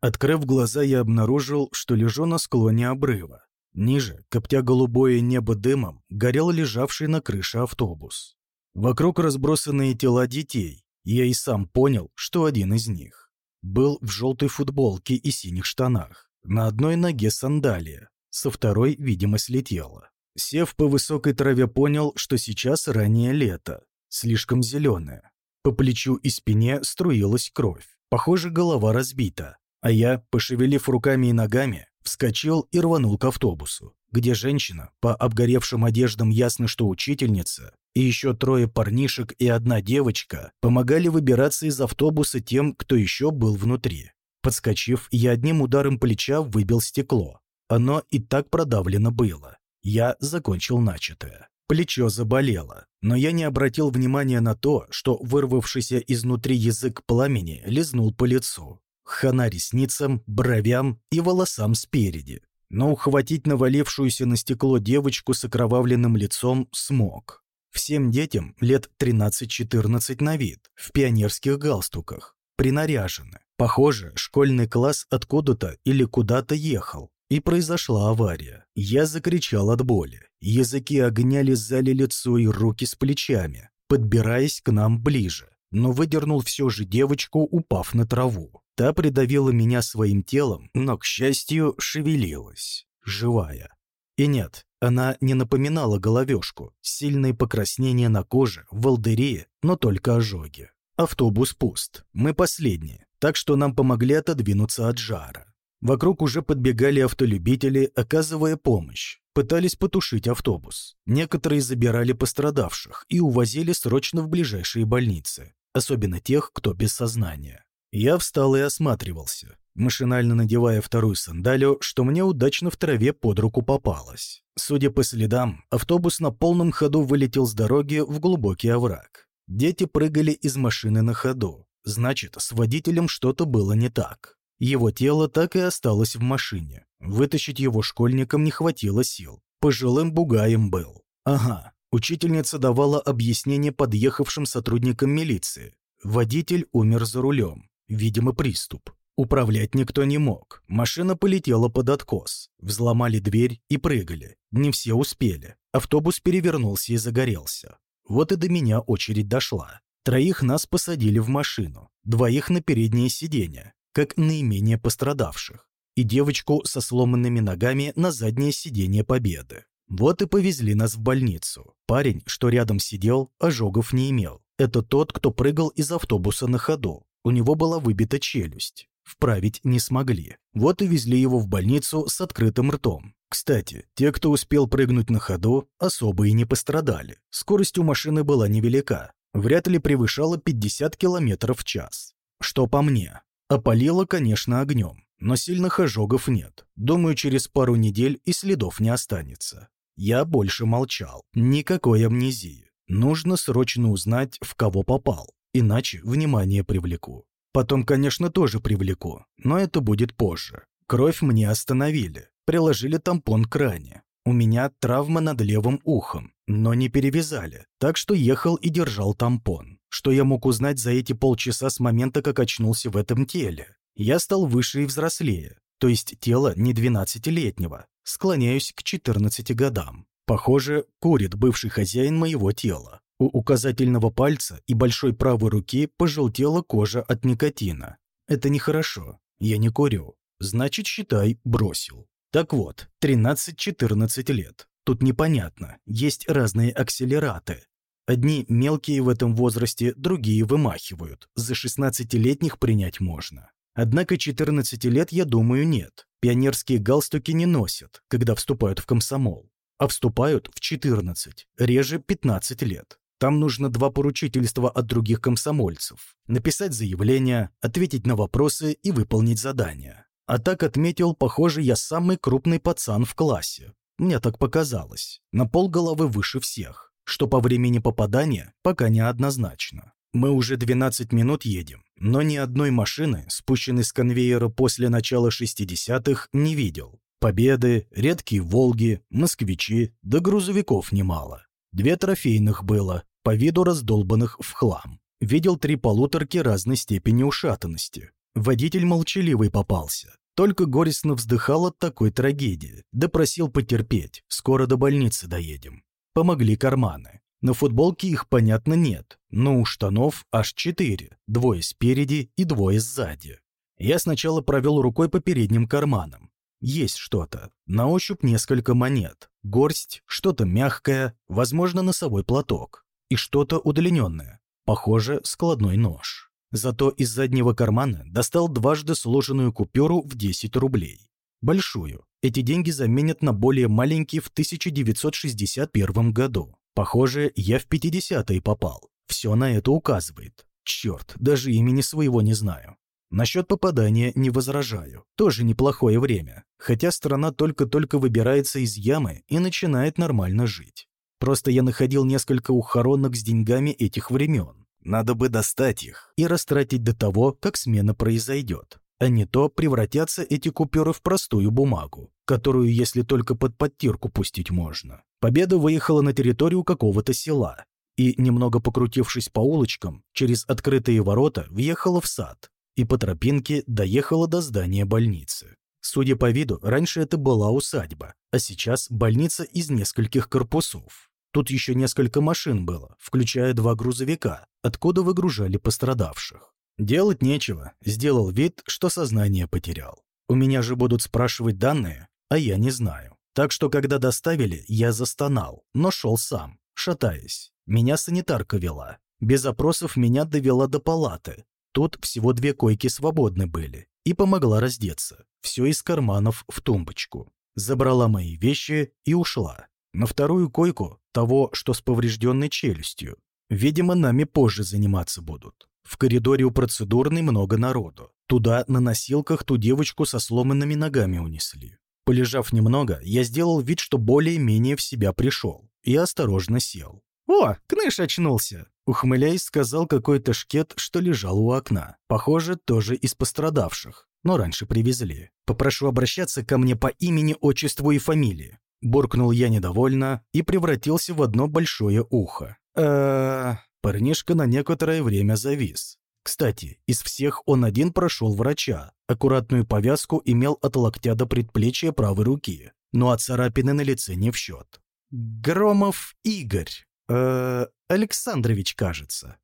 Открыв глаза, я обнаружил, что лежу на склоне обрыва. Ниже, коптя голубое небо дымом, горел лежавший на крыше автобус. Вокруг разбросанные тела детей. Я и сам понял, что один из них. Был в желтой футболке и синих штанах. На одной ноге сандалия, со второй, видимо, слетела. Сев по высокой траве, понял, что сейчас раннее лето, слишком зеленое. По плечу и спине струилась кровь. Похоже, голова разбита. А я, пошевелив руками и ногами, вскочил и рванул к автобусу, где женщина, по обгоревшим одеждам ясно, что учительница, и еще трое парнишек и одна девочка помогали выбираться из автобуса тем, кто еще был внутри. Подскочив, я одним ударом плеча выбил стекло. Оно и так продавлено было. Я закончил начатое. Плечо заболело, но я не обратил внимания на то, что вырвавшийся изнутри язык пламени лизнул по лицу хана ресницам, бровям и волосам спереди. Но ухватить навалившуюся на стекло девочку с окровавленным лицом смог. Всем детям лет 13-14 на вид, в пионерских галстуках, принаряжены. Похоже, школьный класс откуда-то или куда-то ехал, и произошла авария. Я закричал от боли. Языки огня лизали лицо и руки с плечами, подбираясь к нам ближе, но выдернул все же девочку, упав на траву. Та придавила меня своим телом, но, к счастью, шевелилась, живая. И нет, она не напоминала головешку, сильные покраснения на коже, волдыри, но только ожоги. Автобус пуст, мы последние, так что нам помогли отодвинуться от жара. Вокруг уже подбегали автолюбители, оказывая помощь. Пытались потушить автобус. Некоторые забирали пострадавших и увозили срочно в ближайшие больницы, особенно тех, кто без сознания. Я встал и осматривался, машинально надевая вторую сандалию, что мне удачно в траве под руку попалось. Судя по следам, автобус на полном ходу вылетел с дороги в глубокий овраг. Дети прыгали из машины на ходу. Значит, с водителем что-то было не так. Его тело так и осталось в машине. Вытащить его школьникам не хватило сил. Пожилым бугаем был. Ага, учительница давала объяснение подъехавшим сотрудникам милиции. Водитель умер за рулем. Видимо, приступ. Управлять никто не мог. Машина полетела под откос. Взломали дверь и прыгали. Не все успели. Автобус перевернулся и загорелся. Вот и до меня очередь дошла. Троих нас посадили в машину, двоих на переднее сиденье, как наименее пострадавших, и девочку со сломанными ногами на заднее сиденье Победы. Вот и повезли нас в больницу. Парень, что рядом сидел, ожогов не имел. Это тот, кто прыгал из автобуса на ходу. У него была выбита челюсть. Вправить не смогли. Вот и везли его в больницу с открытым ртом. Кстати, те, кто успел прыгнуть на ходу, особо и не пострадали. Скорость у машины была невелика. Вряд ли превышала 50 км в час. Что по мне. Опалило, конечно, огнем. Но сильных ожогов нет. Думаю, через пару недель и следов не останется. Я больше молчал. Никакой амнезии. Нужно срочно узнать, в кого попал. Иначе внимание привлеку. Потом, конечно, тоже привлеку, но это будет позже. Кровь мне остановили, приложили тампон к ране. У меня травма над левым ухом, но не перевязали, так что ехал и держал тампон. Что я мог узнать за эти полчаса с момента, как очнулся в этом теле? Я стал выше и взрослее, то есть тело не 12-летнего, склоняюсь к 14 годам. Похоже, курит бывший хозяин моего тела. У указательного пальца и большой правой руки пожелтела кожа от никотина. Это нехорошо. Я не курю. Значит, считай, бросил. Так вот, 13-14 лет. Тут непонятно. Есть разные акселераты. Одни мелкие в этом возрасте, другие вымахивают. За 16-летних принять можно. Однако 14 лет, я думаю, нет. Пионерские галстуки не носят, когда вступают в комсомол. А вступают в 14, реже 15 лет. Там нужно два поручительства от других комсомольцев. Написать заявление, ответить на вопросы и выполнить задание. А так отметил, похоже, я самый крупный пацан в классе. Мне так показалось. На пол головы выше всех. Что по времени попадания, пока не однозначно. Мы уже 12 минут едем, но ни одной машины, спущенной с конвейера после начала 60-х, не видел. Победы, редкие «Волги», «Москвичи», да грузовиков немало. Две трофейных было, по виду раздолбанных в хлам. Видел три полуторки разной степени ушатанности. Водитель молчаливый попался. Только горестно вздыхал от такой трагедии, да просил потерпеть, скоро до больницы доедем. Помогли карманы. На футболке их, понятно, нет, но у штанов аж четыре, двое спереди и двое сзади. Я сначала провел рукой по передним карманам. Есть что-то. На ощупь несколько монет. Горсть, что-то мягкое, возможно, носовой платок. И что-то удлиненное. Похоже, складной нож. Зато из заднего кармана достал дважды сложенную купюру в 10 рублей. Большую. Эти деньги заменят на более маленькие в 1961 году. Похоже, я в 50-е попал. Все на это указывает. Черт, даже имени своего не знаю. Насчет попадания не возражаю. Тоже неплохое время. Хотя страна только-только выбирается из ямы и начинает нормально жить. Просто я находил несколько ухоронок с деньгами этих времен. Надо бы достать их и растратить до того, как смена произойдет. А не то превратятся эти купюры в простую бумагу, которую, если только под подтирку пустить можно. Победа выехала на территорию какого-то села и, немного покрутившись по улочкам, через открытые ворота въехала в сад и по тропинке доехала до здания больницы. Судя по виду, раньше это была усадьба, а сейчас больница из нескольких корпусов. Тут еще несколько машин было, включая два грузовика, откуда выгружали пострадавших. Делать нечего, сделал вид, что сознание потерял. У меня же будут спрашивать данные, а я не знаю. Так что, когда доставили, я застонал, но шел сам, шатаясь. Меня санитарка вела. Без опросов меня довела до палаты. Тут всего две койки свободны были. И помогла раздеться. Все из карманов в тумбочку. Забрала мои вещи и ушла. На вторую койку того, что с поврежденной челюстью. Видимо, нами позже заниматься будут. В коридоре у процедурной много народу. Туда на носилках ту девочку со сломанными ногами унесли. Полежав немного, я сделал вид, что более-менее в себя пришел, и осторожно сел. «О, Кныш очнулся!» Ухмыляясь, сказал какой-то шкет, что лежал у окна. Похоже, тоже из пострадавших, но раньше привезли. «Попрошу обращаться ко мне по имени, отчеству и фамилии. Буркнул я недовольно и превратился в одно большое ухо. э Парнишка на некоторое время завис. Кстати, из всех он один прошел врача. Аккуратную повязку имел от локтя до предплечья правой руки. Ну а царапины на лице не в счет. Громов Игорь. э Александрович, кажется.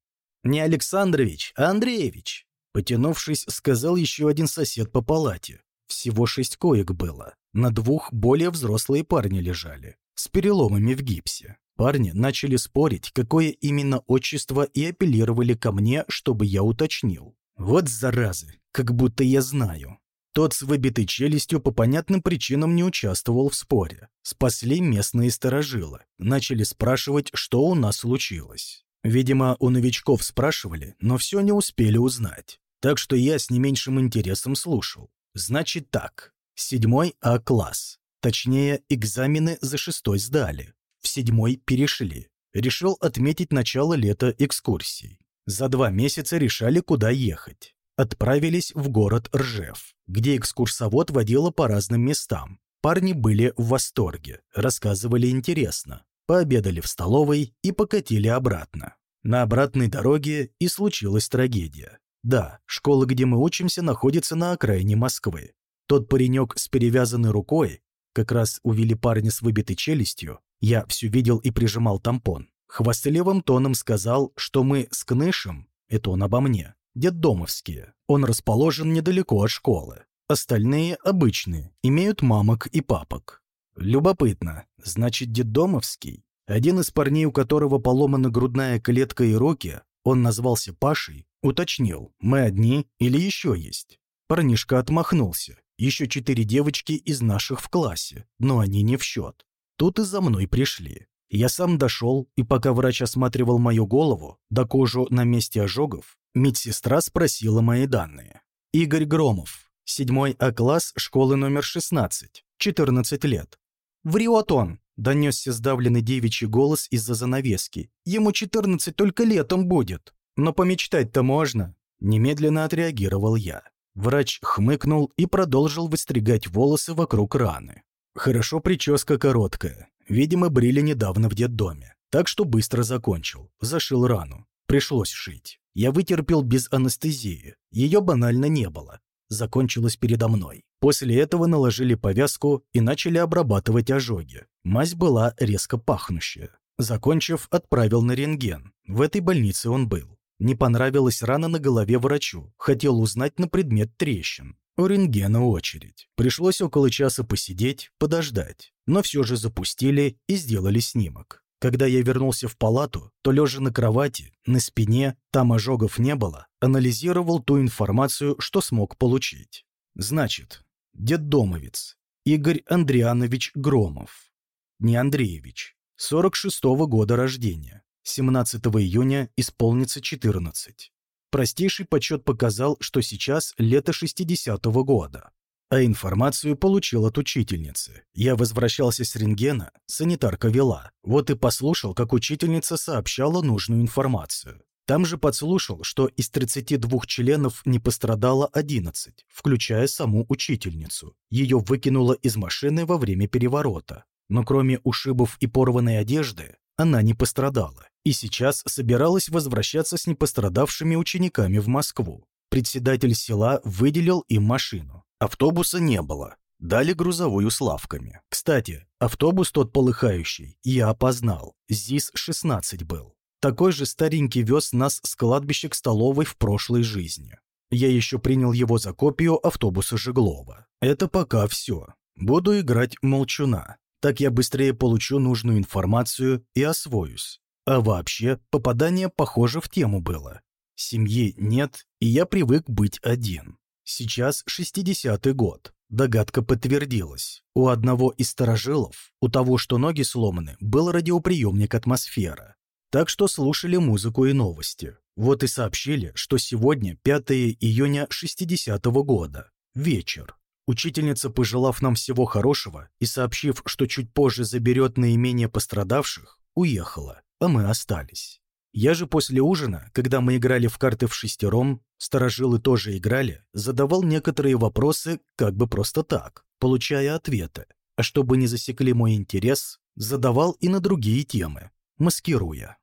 Не Александрович, а Андреевич. Потянувшись, сказал еще один сосед по палате. Всего шесть коек было. На двух более взрослые парни лежали, с переломами в гипсе. Парни начали спорить, какое именно отчество, и апеллировали ко мне, чтобы я уточнил. Вот заразы, как будто я знаю. Тот с выбитой челюстью по понятным причинам не участвовал в споре. Спасли местные сторожилы. Начали спрашивать, что у нас случилось. Видимо, у новичков спрашивали, но все не успели узнать. Так что я с не меньшим интересом слушал. Значит так, седьмой А-класс. Точнее, экзамены за шестой сдали. В седьмой перешли. Решил отметить начало лета экскурсий. За два месяца решали, куда ехать. Отправились в город Ржев, где экскурсовод водила по разным местам. Парни были в восторге, рассказывали интересно. Пообедали в столовой и покатили обратно. На обратной дороге и случилась трагедия. Да, школа, где мы учимся, находится на окраине Москвы. Тот паренек с перевязанной рукой, как раз увели парня с выбитой челюстью, я все видел и прижимал тампон. Хвастливым тоном сказал, что мы с Кнышем, это он обо мне, детдомовские. Он расположен недалеко от школы. Остальные обычные, имеют мамок и папок. Любопытно, значит, детдомовский? Один из парней, у которого поломана грудная клетка и руки, он назвался Пашей, уточнил, мы одни или еще есть. Парнишка отмахнулся. Еще четыре девочки из наших в классе, но они не в счет. Тут и за мной пришли. Я сам дошел, и пока врач осматривал мою голову, до кожу на месте ожогов, медсестра спросила мои данные. Игорь Громов, седьмой А-класс школы номер 16, 14 лет. Врет он, Донесся сдавленный девичий голос из-за занавески. «Ему 14 только летом будет. Но помечтать-то можно». Немедленно отреагировал я. Врач хмыкнул и продолжил выстригать волосы вокруг раны. Хорошо прическа короткая. Видимо, брили недавно в детдоме. Так что быстро закончил. Зашил рану. Пришлось шить. Я вытерпел без анестезии. Ее банально не было. Закончилось передо мной. После этого наложили повязку и начали обрабатывать ожоги. Мазь была резко пахнущая. Закончив, отправил на рентген. В этой больнице он был. Не понравилась рана на голове врачу. Хотел узнать на предмет трещин. У рентгена очередь. Пришлось около часа посидеть, подождать. Но все же запустили и сделали снимок. Когда я вернулся в палату, то лежа на кровати, на спине, там ожогов не было, анализировал ту информацию, что смог получить. Значит, детдомовец Игорь Андрианович Громов. Не Андреевич. 46-го года рождения. 17 июня исполнится 14. Простейший подсчет показал, что сейчас лето 60-го года. А информацию получил от учительницы. Я возвращался с рентгена, санитарка вела. Вот и послушал, как учительница сообщала нужную информацию. Там же подслушал, что из 32 членов не пострадало 11, включая саму учительницу. Ее выкинуло из машины во время переворота. Но кроме ушибов и порванной одежды, она не пострадала. И сейчас собиралась возвращаться с непострадавшими учениками в Москву. Председатель села выделил им машину. Автобуса не было. Дали грузовую с лавками. Кстати, автобус тот полыхающий я опознал. ЗИС-16 был. Такой же старенький вез нас с кладбища к столовой в прошлой жизни. Я еще принял его за копию автобуса Жеглова. Это пока все. Буду играть молчуна. Так я быстрее получу нужную информацию и освоюсь. А вообще, попадание, похоже, в тему было. Семьи нет, и я привык быть один. Сейчас 60-й год. Догадка подтвердилась. У одного из сторожилов, у того, что ноги сломаны, был радиоприемник «Атмосфера». Так что слушали музыку и новости. Вот и сообщили, что сегодня 5 июня 60-го года. Вечер. Учительница, пожелав нам всего хорошего и сообщив, что чуть позже заберет наименее пострадавших, уехала, а мы остались. Я же после ужина, когда мы играли в карты в шестером, сторожилы тоже играли, задавал некоторые вопросы как бы просто так, получая ответы. А чтобы не засекли мой интерес, задавал и на другие темы, маскируя.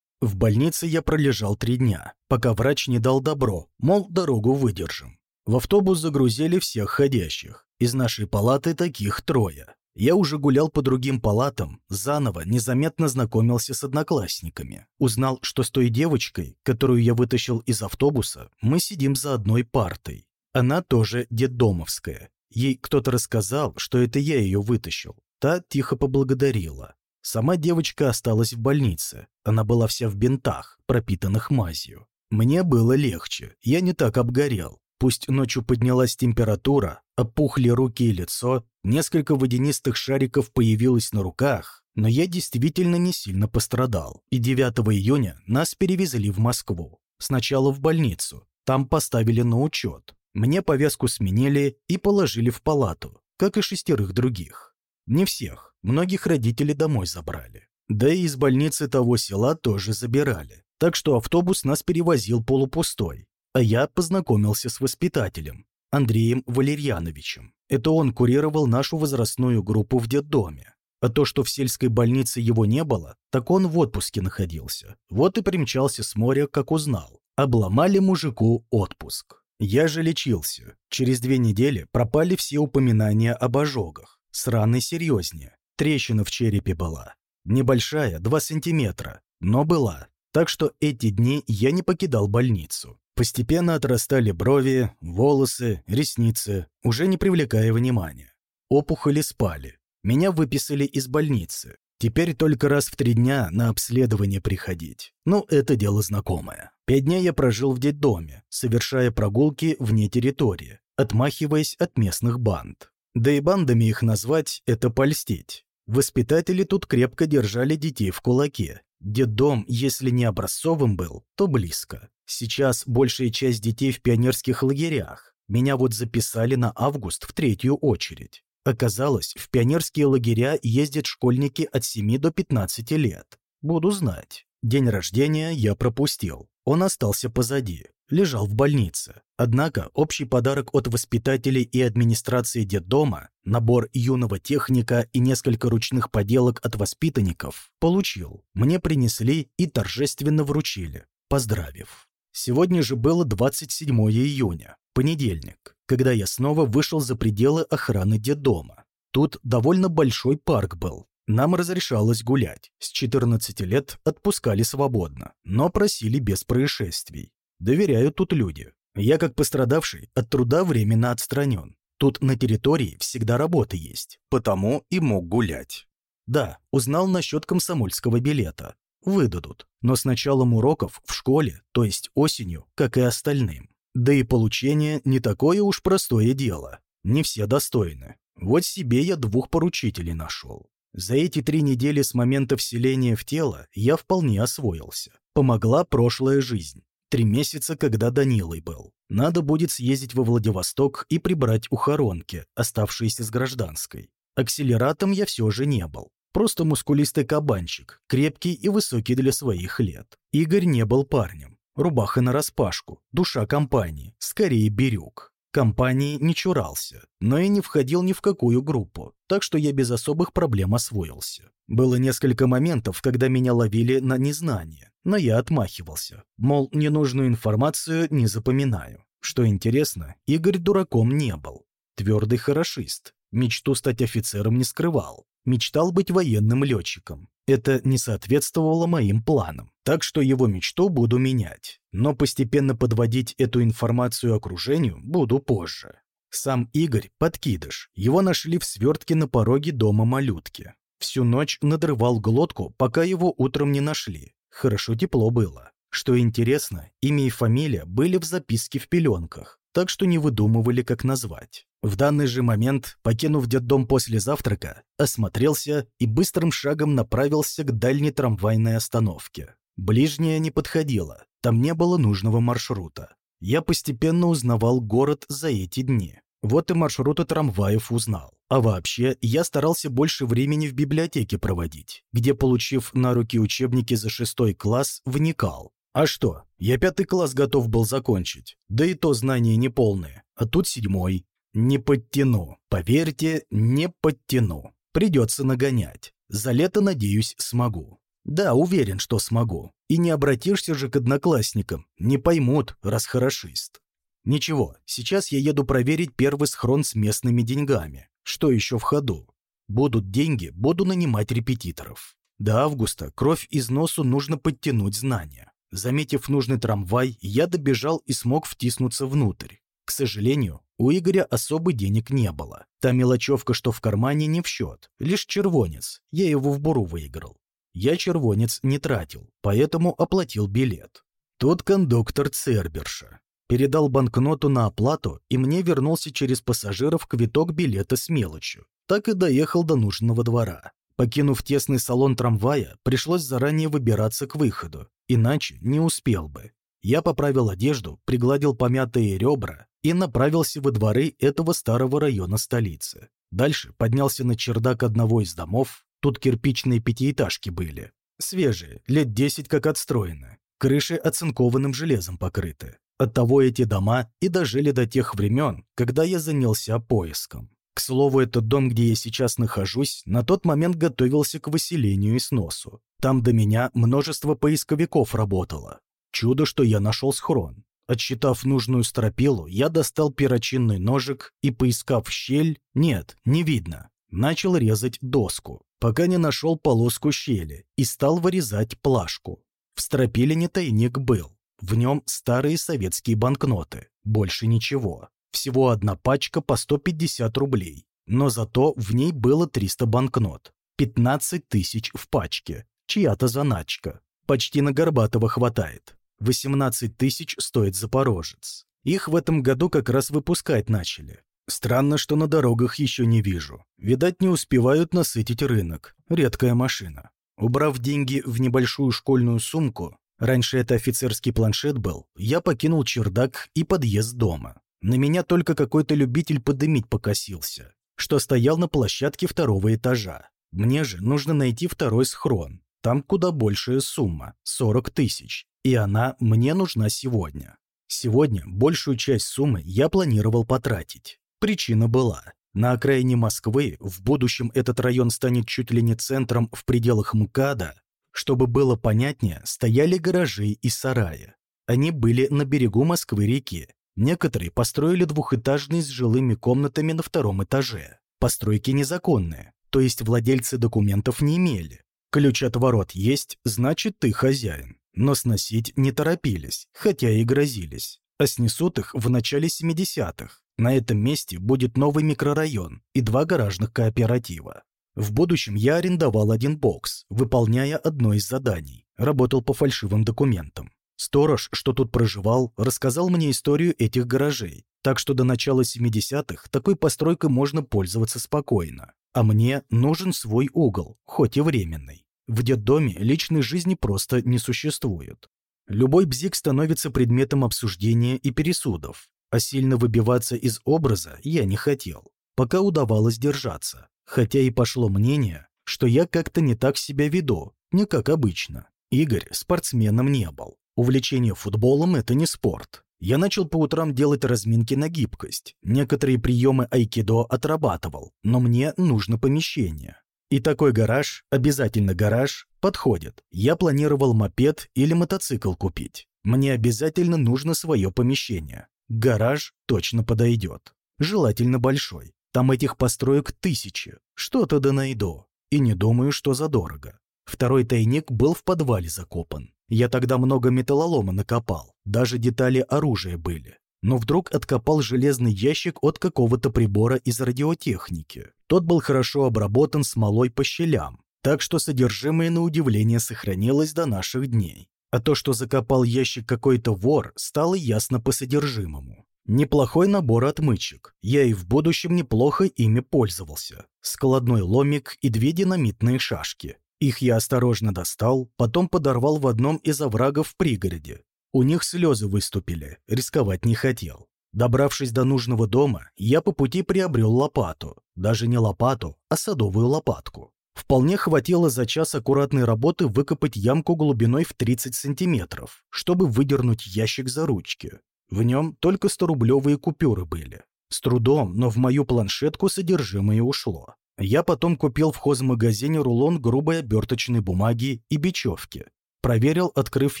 В больнице я пролежал три дня, пока врач не дал добро, мол, дорогу выдержим. В автобус загрузили всех ходящих. Из нашей палаты таких трое. Я уже гулял по другим палатам, заново, незаметно знакомился с одноклассниками. Узнал, что с той девочкой, которую я вытащил из автобуса, мы сидим за одной партой. Она тоже детдомовская. Ей кто-то рассказал, что это я ее вытащил. Та тихо поблагодарила. Сама девочка осталась в больнице. Она была вся в бинтах, пропитанных мазью. Мне было легче, я не так обгорел. Пусть ночью поднялась температура, опухли руки и лицо, несколько водянистых шариков появилось на руках, но я действительно не сильно пострадал. И 9 июня нас перевезли в Москву. Сначала в больницу, там поставили на учет. Мне повязку сменили и положили в палату, как и шестерых других. Не всех, многих родители домой забрали. Да и из больницы того села тоже забирали. Так что автобус нас перевозил полупустой, а я познакомился с воспитателем, Андреем Валерьяновичем. Это он курировал нашу возрастную группу в детдоме. А то, что в сельской больнице его не было, так он в отпуске находился. Вот и примчался с моря, как узнал. Обломали мужику отпуск. Я же лечился. Через две недели пропали все упоминания об ожогах. С раной серьезнее. Трещина в черепе была. Небольшая, 2 сантиметра, но была. Так что эти дни я не покидал больницу. Постепенно отрастали брови, волосы, ресницы, уже не привлекая внимания. Опухоли спали. Меня выписали из больницы. Теперь только раз в три дня на обследование приходить. Ну, это дело знакомое. Пять дней я прожил в детдоме, совершая прогулки вне территории, отмахиваясь от местных банд. Да и бандами их назвать – это польстить. Воспитатели тут крепко держали детей в кулаке. Детдом, если не образцовым был, то близко. Сейчас большая часть детей в пионерских лагерях. Меня вот записали на август в третью очередь. Оказалось, в пионерские лагеря ездят школьники от 7 до 15 лет. Буду знать. День рождения я пропустил. Он остался позади. лежал в больнице. Однако общий подарок от воспитателей и администрации детдома, набор юного техника и несколько ручных поделок от воспитанников, получил. Мне принесли и торжественно вручили, поздравив. Сегодня же было 27 июня, понедельник, когда я снова вышел за пределы охраны детдома. Тут довольно большой парк был, нам разрешалось гулять. С 14 лет отпускали свободно, но просили без происшествий. Доверяют тут люди. Я, как пострадавший, от труда временно отстранен. Тут на территории всегда работа есть, потому и мог гулять. Да, узнал насчет комсомольского билета. Выдадут, но с началом уроков в школе, то есть осенью, как и остальным. Да и получение не такое уж простое дело. Не все достойны. Вот себе я двух поручителей нашел. За эти три недели с момента вселения в тело я вполне освоился. Помогла прошлая жизнь. Три месяца, когда Данилой был. Надо будет съездить во Владивосток и прибрать ухоронки, оставшиеся с гражданской. Акселератом я все же не был. Просто мускулистый кабанчик, крепкий и высокий для своих лет. Игорь не был парнем. Рубаха нараспашку, душа компании, скорее берег. Компании не чурался, но и не входил ни в какую группу, так что я без особых проблем освоился. Было несколько моментов, когда меня ловили на незнание, но я отмахивался, мол, ненужную информацию не запоминаю. Что интересно, Игорь дураком не был. Твердый хорошист, мечту стать офицером не скрывал, мечтал быть военным летчиком. Это не соответствовало моим планам, так что его мечту буду менять. Но постепенно подводить эту информацию окружению буду позже. Сам Игорь – подкидыш. Его нашли в свертке на пороге дома малютки. Всю ночь надрывал глотку, пока его утром не нашли. Хорошо тепло было. Что интересно, имя и фамилия были в записке в пеленках, так что не выдумывали, как назвать. В данный же момент, покинув детдом после завтрака, осмотрелся и быстрым шагом направился к дальней трамвайной остановке. Ближняя не подходила, там не было нужного маршрута. Я постепенно узнавал город за эти дни. Вот и маршруты трамваев узнал. А вообще, я старался больше времени в библиотеке проводить, где, получив на руки учебники за шестой класс, вникал. А что, я пятый класс готов был закончить, да и то знания неполные, а тут седьмой. Не подтяну. Поверьте, не подтяну. Придется нагонять. За лето, надеюсь, смогу. Да, уверен, что смогу. И не обратишься же к одноклассникам. Не поймут, раз хорошист. Ничего, сейчас я еду проверить первый схрон с местными деньгами. Что еще в ходу? Будут деньги, буду нанимать репетиторов. До августа кровь из носу нужно подтянуть знания. Заметив нужный трамвай, я добежал и смог втиснуться внутрь. К сожалению, у Игоря особо денег не было. Та мелочевка, что в кармане, не в счет. Лишь червонец. Я его в буру выиграл. Я червонец не тратил, поэтому оплатил билет. Тот кондуктор Церберша. Передал банкноту на оплату, и мне вернулся через пассажиров квиток билета с мелочью. Так и доехал до нужного двора. Покинув тесный салон трамвая, пришлось заранее выбираться к выходу, иначе не успел бы. Я поправил одежду, пригладил помятые ребра и направился во дворы этого старого района столицы. Дальше поднялся на чердак одного из домов, тут кирпичные пятиэтажки были. Свежие, лет десять как отстроены. Крыши оцинкованным железом покрыты. Оттого эти дома и дожили до тех времен, когда я занялся поиском. К слову, этот дом, где я сейчас нахожусь, на тот момент готовился к выселению и сносу. Там до меня множество поисковиков работало. Чудо, что я нашел схрон. Отсчитав нужную стропилу, я достал перочинный ножик и, поискав щель, нет, не видно, начал резать доску, пока не нашел полоску щели и стал вырезать плашку. В стропилине тайник был. В нем старые советские банкноты, больше ничего. Всего одна пачка по 150 рублей, но зато в ней было 300 банкнот. 15 тысяч в пачке, чья-то заначка. Почти на Горбатова хватает. 18 тысяч стоит «Запорожец». Их в этом году как раз выпускать начали. Странно, что на дорогах еще не вижу. Видать, не успевают насытить рынок. Редкая машина. Убрав деньги в небольшую школьную сумку, раньше это офицерский планшет был, я покинул чердак и подъезд дома. На меня только какой-то любитель подымить покосился, что стоял на площадке второго этажа. Мне же нужно найти второй схрон. Там куда большая сумма – 40 тысяч и она мне нужна сегодня. Сегодня большую часть суммы я планировал потратить. Причина была. На окраине Москвы в будущем этот район станет чуть ли не центром в пределах МКАДа. Чтобы было понятнее, стояли гаражи и сараи. Они были на берегу Москвы-реки. Некоторые построили двухэтажные с жилыми комнатами на втором этаже. Постройки незаконные, то есть владельцы документов не имели. Ключ от ворот есть, значит, ты хозяин. Но сносить не торопились, хотя и грозились. А снесут их в начале 70-х. На этом месте будет новый микрорайон и два гаражных кооператива. В будущем я арендовал один бокс, выполняя одно из заданий. Работал по фальшивым документам. Сторож, что тут проживал, рассказал мне историю этих гаражей, так что до начала 70-х такой постройкой можно пользоваться спокойно. А мне нужен свой угол, хоть и временный. В детдоме личной жизни просто не существует. Любой бзик становится предметом обсуждения и пересудов, а сильно выбиваться из образа я не хотел. Пока удавалось держаться, хотя и пошло мнение, что я как-то не так себя веду, не как обычно. Игорь спортсменом не был. Увлечение футболом – это не спорт. Я начал по утрам делать разминки на гибкость. Некоторые приемы айкидо отрабатывал, но мне нужно помещение. И такой гараж, обязательно гараж, подходит. Я планировал мопед или мотоцикл купить. Мне обязательно нужно свое помещение. Гараж точно подойдет. Желательно большой. Там этих построек тысячи. Что-то да найду. И не думаю, что задорого. Второй тайник был в подвале закопан. Я тогда много металлолома накопал. Даже детали оружия были но вдруг откопал железный ящик от какого-то прибора из радиотехники. Тот был хорошо обработан смолой по щелям, так что содержимое на удивление сохранилось до наших дней. А то, что закопал ящик какой-то вор, стало ясно по содержимому. Неплохой набор отмычек. Я и в будущем неплохо ими пользовался. Складной ломик и две динамитные шашки. Их я осторожно достал, потом подорвал в одном из оврагов в пригороде. У них слезы выступили, рисковать не хотел. Добравшись до нужного дома, я по пути приобрел лопату. Даже не лопату, а садовую лопатку. Вполне хватило за час аккуратной работы выкопать ямку глубиной в 30 сантиметров, чтобы выдернуть ящик за ручки. В нем только 100-рублевые купюры были. С трудом, но в мою планшетку содержимое ушло. Я потом купил в хозмагазине рулон грубой оберточной бумаги и бечевки. Проверил, открыв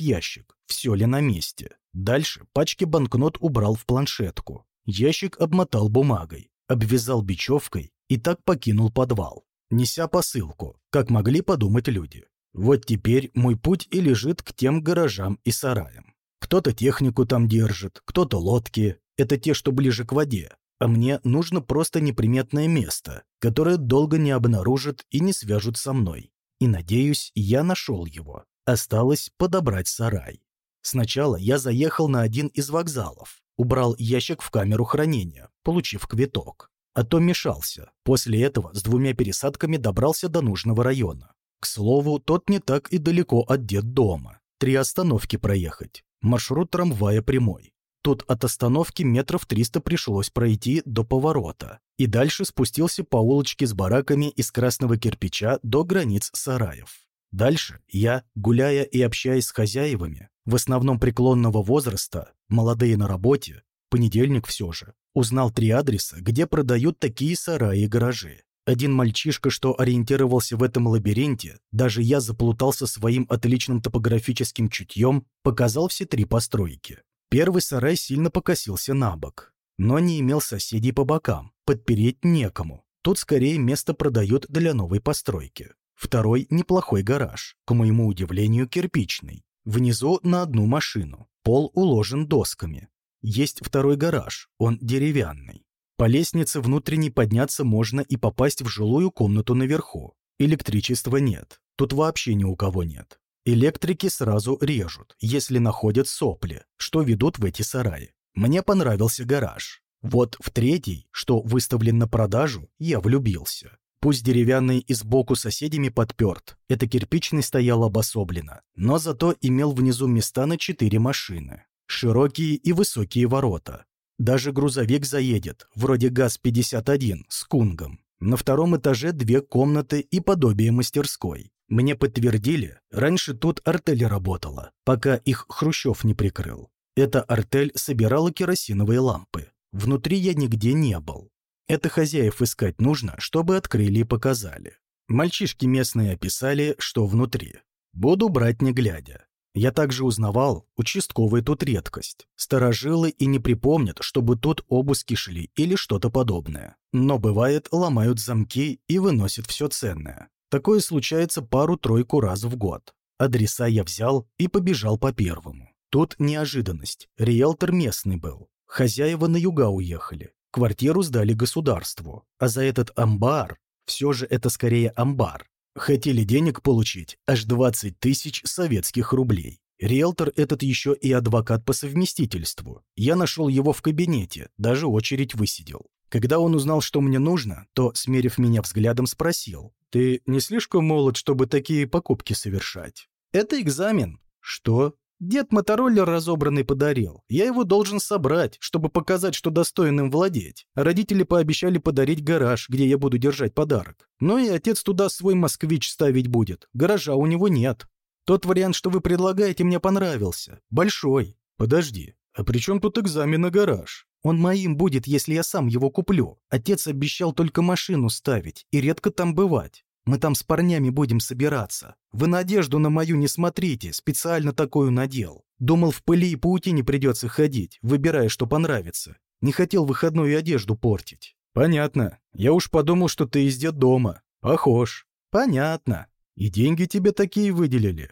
ящик, все ли на месте. Дальше пачки банкнот убрал в планшетку. Ящик обмотал бумагой, обвязал бечевкой и так покинул подвал, неся посылку, как могли подумать люди. Вот теперь мой путь и лежит к тем гаражам и сараям. Кто-то технику там держит, кто-то лодки. Это те, что ближе к воде. А мне нужно просто неприметное место, которое долго не обнаружат и не свяжут со мной. И, надеюсь, я нашел его. Осталось подобрать сарай. Сначала я заехал на один из вокзалов, убрал ящик в камеру хранения, получив квиток. А то мешался. После этого с двумя пересадками добрался до нужного района. К слову, тот не так и далеко от детдома. Три остановки проехать. Маршрут трамвая прямой. Тут от остановки метров 300 пришлось пройти до поворота. И дальше спустился по улочке с бараками из красного кирпича до границ сараев. Дальше я, гуляя и общаясь с хозяевами, в основном преклонного возраста, молодые на работе, понедельник все же, узнал три адреса, где продают такие сараи и гаражи. Один мальчишка, что ориентировался в этом лабиринте, даже я заплутался своим отличным топографическим чутьем, показал все три постройки. Первый сарай сильно покосился на бок, но не имел соседей по бокам, подпереть некому. Тут скорее место продают для новой постройки. Второй – неплохой гараж, к моему удивлению, кирпичный. Внизу на одну машину. Пол уложен досками. Есть второй гараж, он деревянный. По лестнице внутренней подняться можно и попасть в жилую комнату наверху. Электричества нет, тут вообще ни у кого нет. Электрики сразу режут, если находят сопли, что ведут в эти сараи. Мне понравился гараж. Вот в третий, что выставлен на продажу, я влюбился. Пусть деревянный и сбоку соседями подперт, это кирпичный стоял обособленно, но зато имел внизу места на четыре машины. Широкие и высокие ворота. Даже грузовик заедет, вроде ГАЗ-51, с кунгом. На втором этаже две комнаты и подобие мастерской. Мне подтвердили, раньше тут артель работала, пока их Хрущев не прикрыл. Эта артель собирала керосиновые лампы. Внутри я нигде не был. Это хозяев искать нужно, чтобы открыли и показали. Мальчишки местные описали, что внутри. Буду брать не глядя. Я также узнавал, участковый тут редкость. Старожилы и не припомнят, чтобы тут обыски шли или что-то подобное. Но бывает, ломают замки и выносят все ценное. Такое случается пару-тройку раз в год. Адреса я взял и побежал по первому. Тут неожиданность. Риэлтор местный был. Хозяева на юга уехали. Квартиру сдали государству. А за этот амбар, все же это скорее амбар, Хотели денег получить аж 20 тысяч советских рублей. Риэлтор этот еще и адвокат по совместительству. Я нашел его в кабинете, даже очередь высидел. Когда он узнал, что мне нужно, то, смерив меня взглядом, спросил. «Ты не слишком молод, чтобы такие покупки совершать?» «Это экзамен». «Что?» Дед мотороллер разобранный подарил. Я его должен собрать, чтобы показать, что достоин им владеть. Родители пообещали подарить гараж, где я буду держать подарок. Ну и отец туда свой москвич ставить будет. Гаража у него нет. Тот вариант, что вы предлагаете, мне понравился. Большой. Подожди, а при чем тут экзамен на гараж? Он моим будет, если я сам его куплю. Отец обещал только машину ставить и редко там бывать. Мы там с парнями будем собираться. Вы на одежду на мою не смотрите, специально такую надел. Думал, в пыли и паутине придется ходить, выбирая, что понравится. Не хотел выходную одежду портить. Понятно. Я уж подумал, что ты из дома. Похож. Понятно. И деньги тебе такие выделили?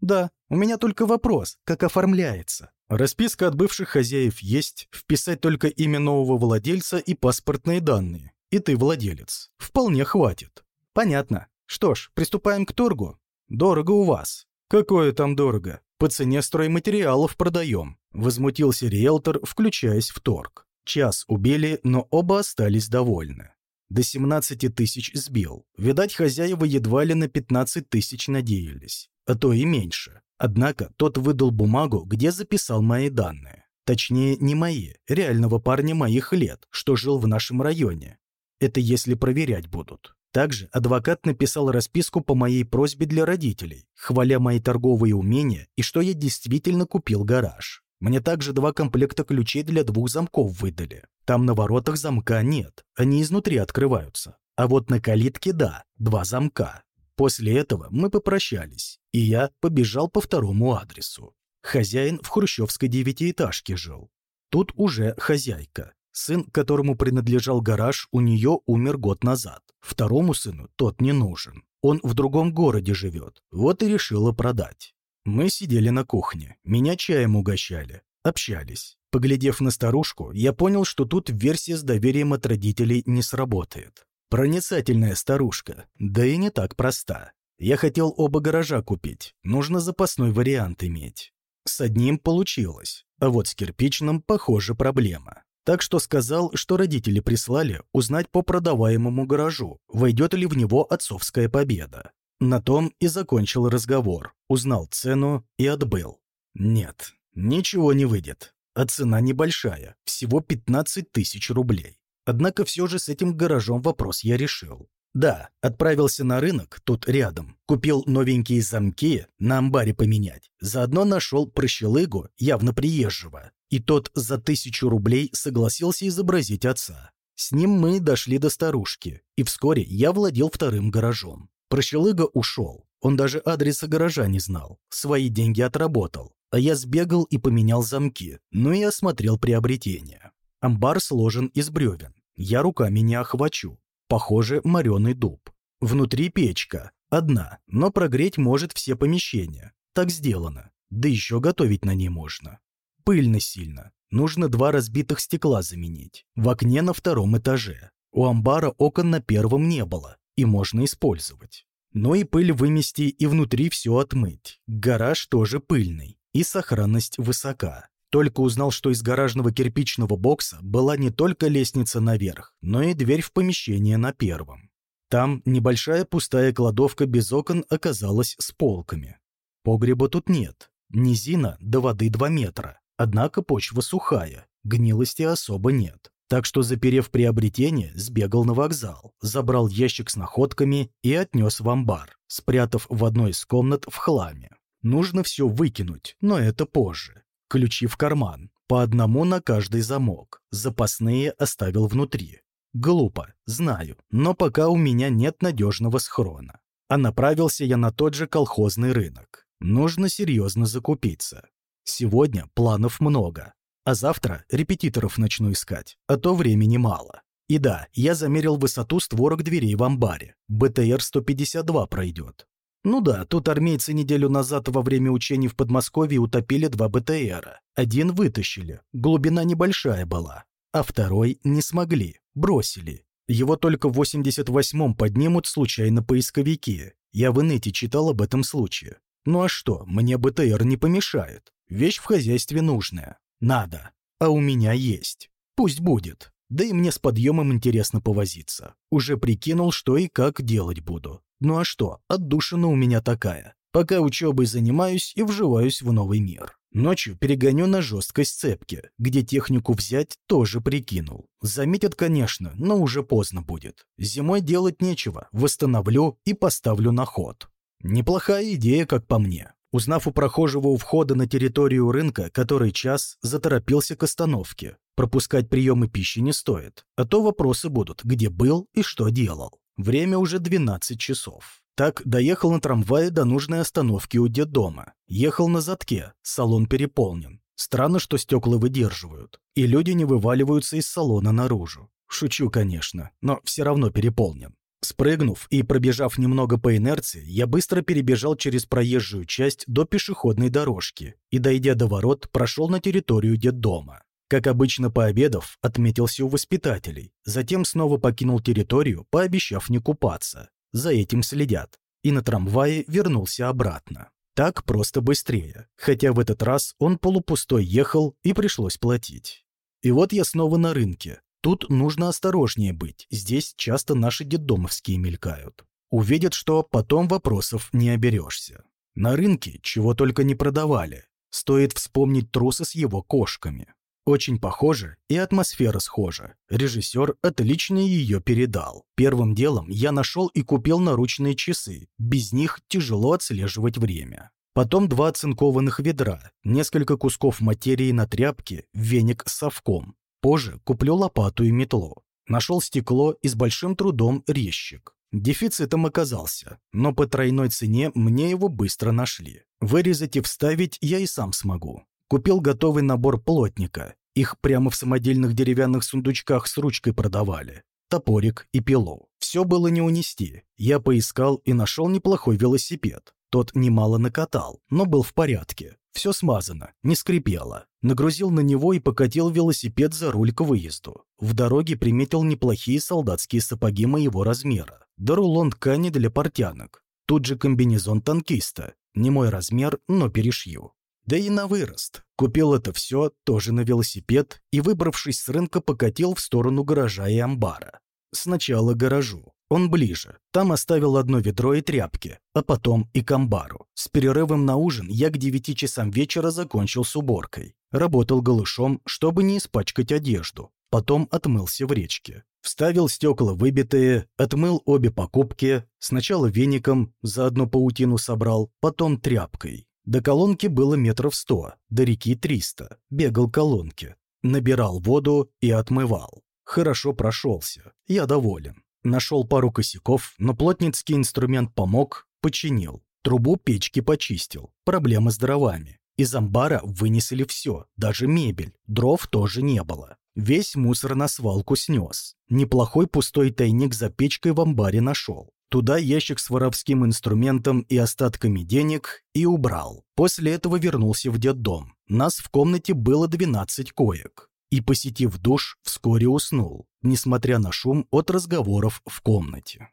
Да, у меня только вопрос, как оформляется. Расписка от бывших хозяев есть, вписать только имя нового владельца и паспортные данные. И ты владелец. Вполне хватит. Понятно. Что ж, приступаем к торгу. Дорого у вас. Какое там дорого? По цене стройматериалов продаем. Возмутился риэлтор, включаясь в торг. Час убили, но оба остались довольны. До 17 тысяч сбил. Видать, хозяева едва ли на 15 тысяч надеялись. А то и меньше. Однако тот выдал бумагу, где записал мои данные. Точнее, не мои, реального парня моих лет, что жил в нашем районе. Это если проверять будут. Также адвокат написал расписку по моей просьбе для родителей, хваля мои торговые умения и что я действительно купил гараж. Мне также два комплекта ключей для двух замков выдали. Там на воротах замка нет, они изнутри открываются. А вот на калитке да, два замка. После этого мы попрощались, и я побежал по второму адресу. Хозяин в хрущевской девятиэтажке жил. Тут уже хозяйка. Сын, которому принадлежал гараж, у нее умер год назад. Второму сыну тот не нужен. Он в другом городе живет. Вот и решила продать. Мы сидели на кухне. Меня чаем угощали. Общались. Поглядев на старушку, я понял, что тут версия с доверием от родителей не сработает. Проницательная старушка, да и не так проста. Я хотел оба гаража купить, нужно запасной вариант иметь. С одним получилось, а вот с кирпичным, похоже, проблема. Так что сказал, что родители прислали узнать по продаваемому гаражу, войдет ли в него отцовская победа. На том и закончил разговор, узнал цену и отбыл. Нет, ничего не выйдет. А цена небольшая, всего 15 тысяч рублей. Однако все же с этим гаражом вопрос я решил. Да, отправился на рынок, тут рядом, купил новенькие замки на амбаре поменять. Заодно нашел прощелыгу, явно приезжего. И тот за тысячу рублей согласился изобразить отца. С ним мы дошли до старушки, и вскоре я владел вторым гаражом. Прощелыга ушел, он даже адреса гаража не знал, свои деньги отработал. А я сбегал и поменял замки, ну и осмотрел приобретение. Амбар сложен из бревен. Я руками не охвачу, Похоже, мореный дуб. Внутри печка. Одна, но прогреть может все помещения. Так сделано. Да еще готовить на ней можно. Пыльно сильно. Нужно два разбитых стекла заменить. В окне на втором этаже. У амбара окон на первом не было. И можно использовать. Но и пыль вымести и внутри все отмыть. Гараж тоже пыльный. И сохранность высока. Только узнал, что из гаражного кирпичного бокса была не только лестница наверх, но и дверь в помещение на первом. Там небольшая пустая кладовка без окон оказалась с полками. Погреба тут нет. Низина до воды 2 метра. Однако почва сухая, гнилости особо нет. Так что, заперев приобретение, сбегал на вокзал, забрал ящик с находками и отнес в амбар, спрятав в одной из комнат в хламе. Нужно все выкинуть, но это позже. ключи в карман, по одному на каждый замок, запасные оставил внутри. Глупо, знаю, но пока у меня нет надежного схрона. А направился я на тот же колхозный рынок. Нужно серьезно закупиться. Сегодня планов много, а завтра репетиторов начну искать, а то времени мало. И да, я замерил высоту створок дверей в амбаре. БТР-152 пройдет. Ну да, тут армейцы неделю назад во время учений в Подмосковье утопили два БТРа. Один вытащили, глубина небольшая была, а второй не смогли, бросили. Его только в 88-м поднимут случайно поисковики. Я в инете читал об этом случае. Ну а что, мне БТР не помешает. Вещь в хозяйстве нужная. Надо. А у меня есть. Пусть будет. Да и мне с подъемом интересно повозиться. Уже прикинул, что и как делать буду. Ну а что, отдушина у меня такая. Пока учебой занимаюсь и вживаюсь в новый мир. Ночью перегоню на жесткой сцепке, где технику взять тоже прикинул. Заметят, конечно, но уже поздно будет. Зимой делать нечего, восстановлю и поставлю на ход. Неплохая идея, как по мне. Узнав у прохожего у входа на территорию рынка, который час, заторопился к остановке. Пропускать приемы пищи не стоит, а то вопросы будут, где был и что делал. Время уже 12 часов. Так, доехал на трамвае до нужной остановки у детдома. Ехал на задке, салон переполнен. Странно, что стекла выдерживают, и люди не вываливаются из салона наружу. Шучу, конечно, но все равно переполнен. Спрыгнув и пробежав немного по инерции, я быстро перебежал через проезжую часть до пешеходной дорожки и, дойдя до ворот, прошел на территорию детдома. Как обычно, пообедав, отметился у воспитателей, затем снова покинул территорию, пообещав не купаться. За этим следят. И на трамвае вернулся обратно. Так просто быстрее, хотя в этот раз он полупустой ехал и пришлось платить. И вот я снова на рынке. Тут нужно осторожнее быть, здесь часто наши детдомовские мелькают. Увидят, что потом вопросов не оберешься. На рынке чего только не продавали. Стоит вспомнить трусы с его кошками. Очень похоже, и атмосфера схожа. Режиссер отлично ее передал. Первым делом я нашел и купил наручные часы. Без них тяжело отслеживать время. Потом два оцинкованных ведра, несколько кусков материи на тряпке, веник с совком. Позже куплю лопату и метлу. Нашел стекло и с большим трудом резчик. Дефицитом оказался, но по тройной цене мне его быстро нашли. Вырезать и вставить я и сам смогу. Купил готовый набор плотника. Их прямо в самодельных деревянных сундучках с ручкой продавали. Топорик и пилу. Все было не унести. Я поискал и нашел неплохой велосипед. Тот немало накатал, но был в порядке. Все смазано, не скрипело. Нагрузил на него и покатил велосипед за руль к выезду. В дороге приметил неплохие солдатские сапоги моего размера. Да рулон ткани для портянок. Тут же комбинезон танкиста. Не мой размер, но перешью. Да и на вырост. Купил это все тоже на велосипед и, выбравшись с рынка, покатил в сторону гаража и амбара. Сначала гаражу. Он ближе. Там оставил одно ведро и тряпки, а потом и к амбару. С перерывом на ужин я к девяти часам вечера закончил с уборкой. Работал голышом, чтобы не испачкать одежду. Потом отмылся в речке. Вставил стекла выбитые, отмыл обе покупки, сначала веником, заодно паутину собрал, потом тряпкой. До колонки было метров сто, до реки триста. Бегал колонки. Набирал воду и отмывал. Хорошо прошелся. Я доволен. Нашел пару косяков, но плотницкий инструмент помог, починил. Трубу печки почистил. Проблема с дровами. Из амбара вынесли все, даже мебель. Дров тоже не было. Весь мусор на свалку снес. Неплохой пустой тайник за печкой в амбаре нашел. Туда ящик с воровским инструментом и остатками денег и убрал. После этого вернулся в детдом. Нас в комнате было 12 коек. И, посетив душ, вскоре уснул, несмотря на шум от разговоров в комнате.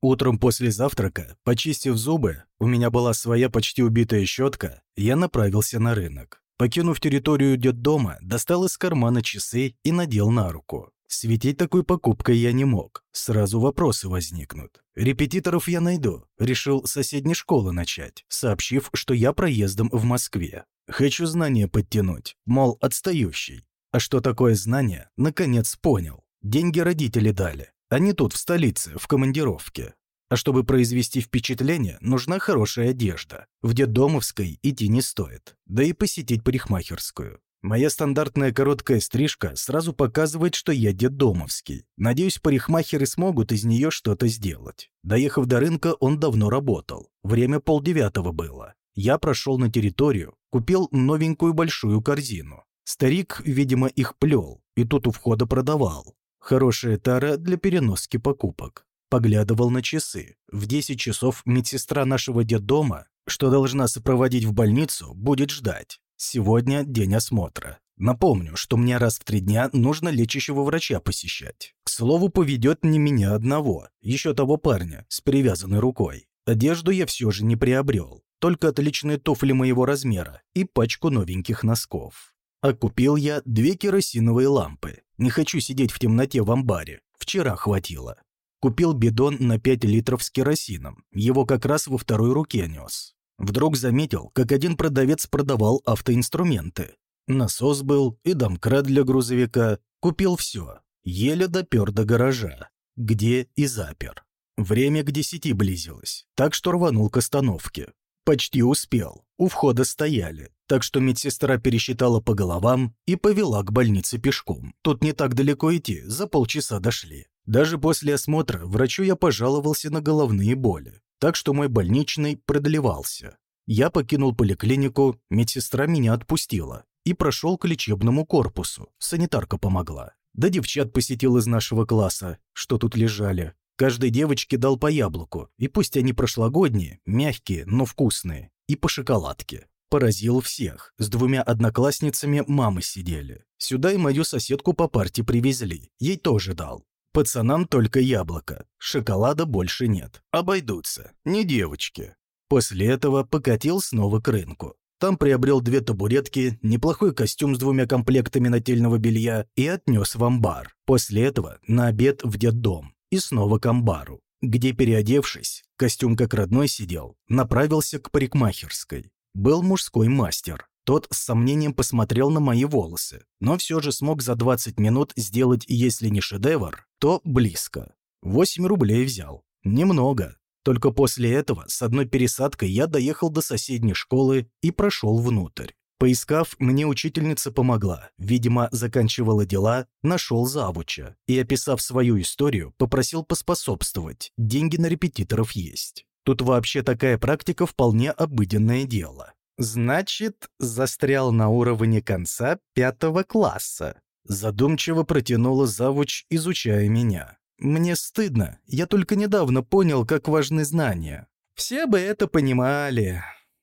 Утром после завтрака, почистив зубы, у меня была своя почти убитая щетка, я направился на рынок. Покинув территорию детдома, достал из кармана часы и надел на руку. Светить такой покупкой я не мог. Сразу вопросы возникнут. Репетиторов я найду. Решил соседней школы начать, сообщив, что я проездом в Москве. Хочу знания подтянуть, мол, отстающий. А что такое знание, наконец понял. Деньги родители дали. Они тут, в столице, в командировке. А чтобы произвести впечатление, нужна хорошая одежда. В детдомовской идти не стоит. Да и посетить парикмахерскую. Моя стандартная короткая стрижка сразу показывает, что я детдомовский. Надеюсь, парикмахеры смогут из нее что-то сделать. Доехав до рынка, он давно работал. Время полдевятого было. Я прошел на территорию, купил новенькую большую корзину. Старик, видимо, их плел, и тут у входа продавал. Хорошая тара для переноски покупок. Поглядывал на часы. В 10 часов медсестра нашего детдома, что должна сопроводить в больницу, будет ждать. Сегодня день осмотра. Напомню, что мне раз в три дня нужно лечащего врача посещать. К слову, поведет не меня одного, еще того парня с перевязанной рукой. Одежду я все же не приобрел, только отличные туфли моего размера и пачку новеньких носков. А купил я две керосиновые лампы. Не хочу сидеть в темноте в амбаре. Вчера хватило. Купил бидон на 5 литров с керосином. Его как раз во второй руке нес. Вдруг заметил, как один продавец продавал автоинструменты. Насос был и домкрат для грузовика. Купил все. Еле допер до гаража, где и запер. Время к десяти близилось, так что рванул к остановке. Почти успел. У входа стояли, так что медсестра пересчитала по головам и повела к больнице пешком. Тут не так далеко идти, за полчаса дошли. Даже после осмотра врачу я пожаловался на головные боли, так что мой больничный продлевался. Я покинул поликлинику, медсестра меня отпустила и прошел к лечебному корпусу. Санитарка помогла. Да девчат посетил из нашего класса, что тут лежали. Каждой девочке дал по яблоку, и пусть они прошлогодние, мягкие, но вкусные, и по шоколадке. Поразил всех. С двумя одноклассницами мамы сидели. Сюда и мою соседку по парте привезли. Ей тоже дал. Пацанам только яблоко. Шоколада больше нет. Обойдутся. Не девочки. После этого покатил снова к рынку. Там приобрел две табуретки, неплохой костюм с двумя комплектами нательного белья и отнес в амбар. После этого на обед в детдом и снова к амбару, где, переодевшись, костюм как родной сидел, направился к парикмахерской. Был мужской мастер. Тот с сомнением посмотрел на мои волосы, но все же смог за 20 минут сделать, если не шедевр, то близко. 8 рублей взял. Немного. Только после этого с одной пересадкой я доехал до соседней школы и прошел внутрь. Поискав, мне учительница помогла. Видимо, заканчивала дела, нашел завуча. И, описав свою историю, попросил поспособствовать. Деньги на репетиторов есть. Тут вообще такая практика вполне обыденное дело. Значит, застрял на уровне конца пятого класса. Задумчиво протянула завуч, изучая меня. Мне стыдно, я только недавно понял, как важны знания. Все бы это понимали.